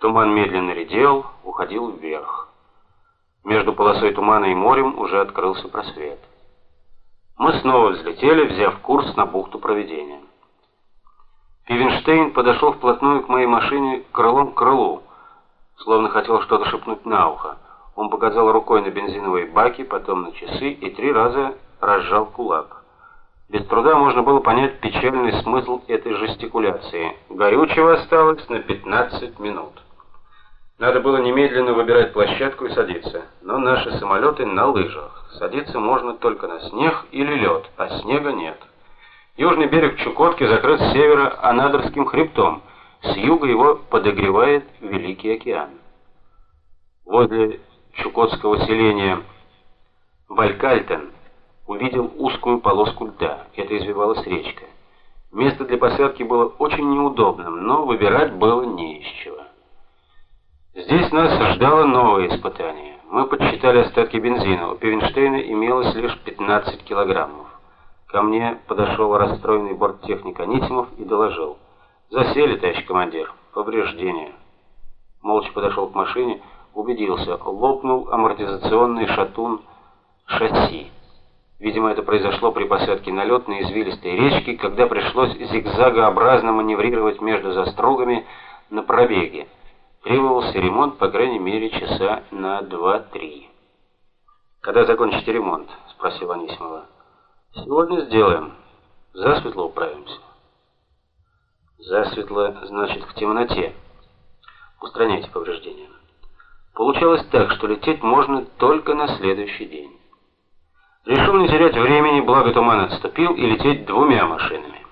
Туман медленно редел, уходил вверх. Между полосой тумана и морем уже открылся просвет. Мы снова взлетели, взяв курс на бухту Провидения. Пивенштейн подошел вплотную к моей машине крылом к крылу, словно хотел что-то шепнуть на ухо. Он показал рукой на бензиновые баки, потом на часы и три раза разжал кулак. Без труда можно было понять печальный смысл этой жестикуляции. Горючего осталось на 15 минут. Надо было немедленно выбирать площадку и садиться. Но наши самолеты на лыжах. Садиться можно только на снег или лед, а снега нет. Южный берег Чукотки закрыт с севера Анадырским хребтом. С юга его подогревает Великий океан. Возле чукотского селения Валькальтен увидел узкую полоску льда. Это извивалась речка. Место для посадки было очень неудобным, но выбирать было не из. Здесь нас ждало новое испытание. Мы подсчитали остатки бензина. У Пивенштейна имелось лишь 15 килограммов. Ко мне подошел расстроенный борттехник Анисимов и доложил: "Засели, товарищ командир. Повреждения". Молча подошел к машине, убедился, лопнул амортизационный шатун шасси. Видимо, это произошло при посадке на лед на извилистой речке, когда пришлось зигзагообразно маневрировать между застрогами на пробеге. Требовался ремонт, по крайней мере, часа на 2-3. «Когда закончите ремонт?» – спросил Анисимова. «Сегодня сделаем. Засветло управимся». «Засветло, значит, в темноте. Устраняйте повреждения». Получалось так, что лететь можно только на следующий день. Решил не терять времени, благо туман отступил, и лететь двумя машинами.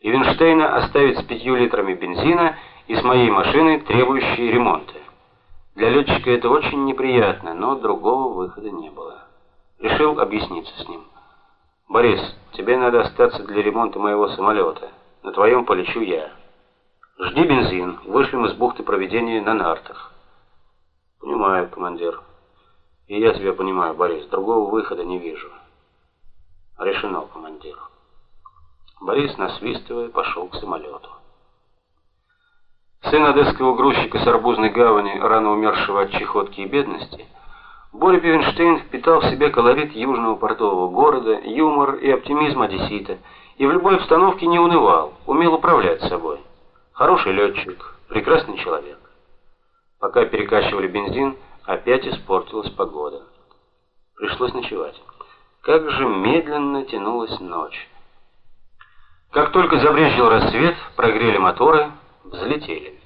Ивенштейна оставить с пятью литрами бензина и с моей машиной, требующей ремонта. Для летчика это очень неприятно, но другого выхода не было. Решил объясниться с ним. «Борис, тебе надо остаться для ремонта моего самолета. На твоем полечу я. Жди бензин, вышлем из бухты проведения на нартах». «Понимаю, командир». И я тебя понимаю, Борис, другого выхода не вижу. Решено, командир. Борис, насвистывая, пошел к самолету. Сын одесского грузчика с арбузной гавани, рано умершего от чехотки и бедности, Боря Пивенштейн впитал в себя колорит южного портового города, юмор и оптимизм одессита, и в любой обстановке не унывал, умел управлять собой. Хороший летчик, прекрасный человек. Пока перекачивали бензин, Опять испортилась погода. Пришлось ночевать. Как же медленно тянулась ночь. Как только забрезжил рассвет, прогрели моторы, взлетели.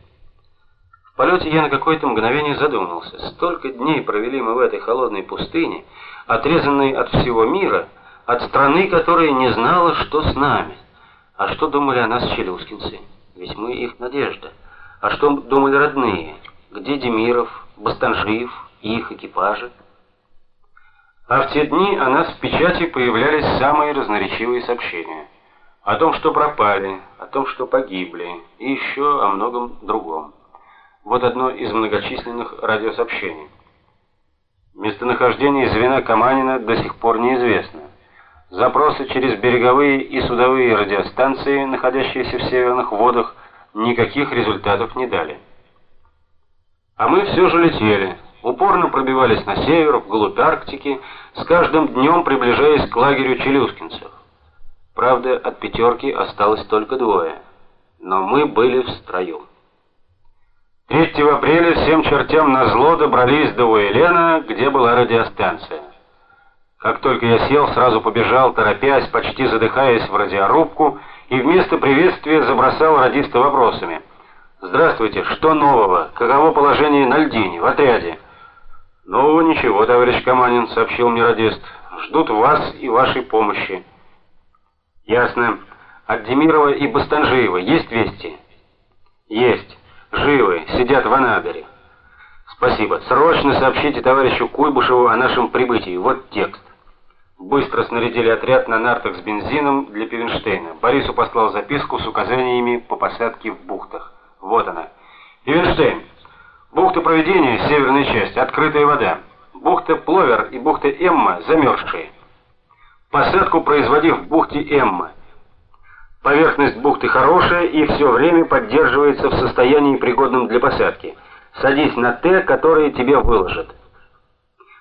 В полете я на какое-то мгновение задумался. Столько дней провели мы в этой холодной пустыне, отрезанной от всего мира, от страны, которая не знала, что с нами. А что думали о нас челюскинцы? Ведь мы их надежда. А что думали родные? Где Демиров, Бастанжиев и их экипажи. А в те дни о нас в печати появлялись самые разноречивые сообщения. О том, что пропали, о том, что погибли, и еще о многом другом. Вот одно из многочисленных радиосообщений. Местонахождение звена Каманина до сих пор неизвестно. Запросы через береговые и судовые радиостанции, находящиеся в северных водах, никаких результатов не дали. А мы все же летели, упорно пробивались на север, вглубь Арктики, с каждым днем приближаясь к лагерю челюскинцев. Правда, от пятерки осталось только двое, но мы были в строю. 3 апреля всем чертям назло добрались до Уэлена, где была радиостанция. Как только я сел, сразу побежал, торопясь, почти задыхаясь в радиорубку, и вместо приветствия забросал радиста вопросами – Здравствуйте, что нового? Каково положение на льдине, в отряде? Нового ничего, товарищ Каманин, сообщил мне радист. Ждут вас и вашей помощи. Ясно. От Демирова и Бастанжиева есть вести? Есть. Живы, сидят в Анадыре. Спасибо. Срочно сообщите товарищу Куйбышеву о нашем прибытии. Вот текст. Быстро снарядили отряд на нартах с бензином для Пивенштейна. Борису послал записку с указаниями по посадке в бухтах. Вот она. Ивенштейн. Бухта Провидения, северная часть, открытая вода. Бухта Пловер и бухта Эмма замерзшие. Посадку производи в бухте Эмма. Поверхность бухты хорошая и все время поддерживается в состоянии пригодном для посадки. Садись на Т, которое тебе выложат.